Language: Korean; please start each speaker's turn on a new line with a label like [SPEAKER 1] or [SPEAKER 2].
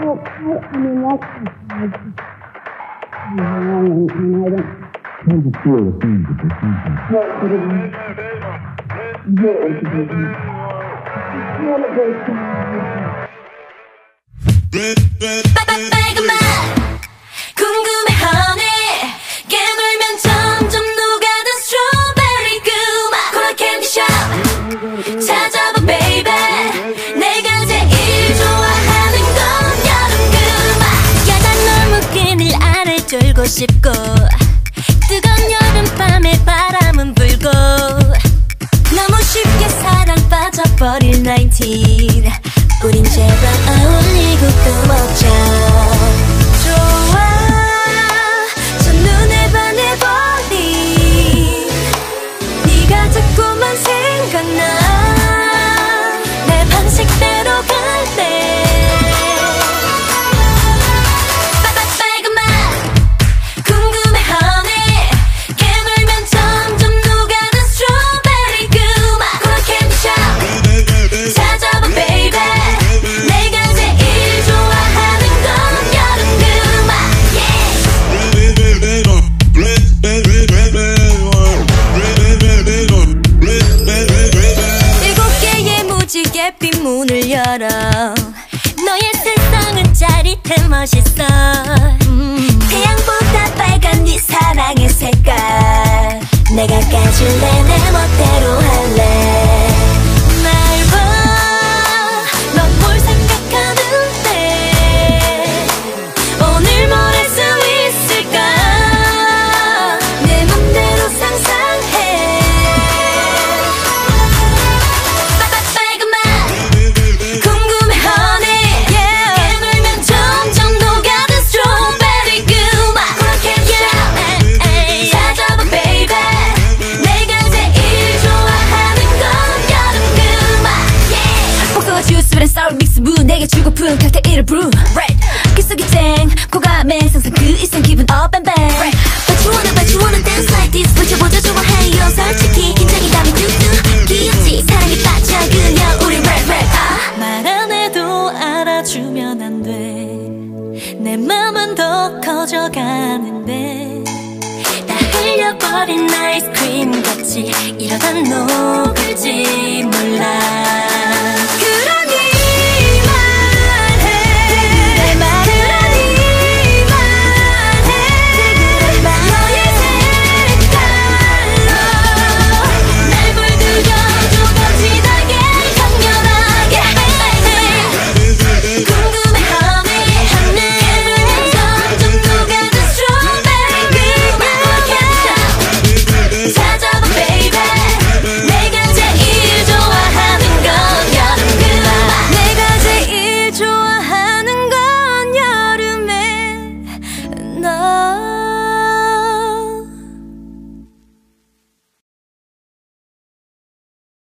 [SPEAKER 1] Well, I, I mean, that's I, and, and I don't.
[SPEAKER 2] Trying to feel the things that they're thinking.
[SPEAKER 1] No, but it was. Yeah, it was. Celebration.
[SPEAKER 3] 졸고 싶고 뜨거운 여름밤에 바람은 불고 너무 쉽게 사랑 빠져버릴 19 열어 너의 세상은 짜릿해 멋있어 음. 태양보다 빨간 네 사랑의 색깔 내가 까줄래 내 주고픈 칵테일을 brew red. 귓속이 쨍 코감에 상상 그 이상 기분 up and bang But you wanna but you wanna dance like this. 붙여보자 좋아해요. 솔직히 긴장이 담이 뚝뚝 귀엽지. 사랑에 빠져 그냥 우리 red red. 아 말 안 해도 알아주면 안 돼. 내 맘은 더 커져가는데. 다 흘려버린 아이스크림 같이 이러다 녹을지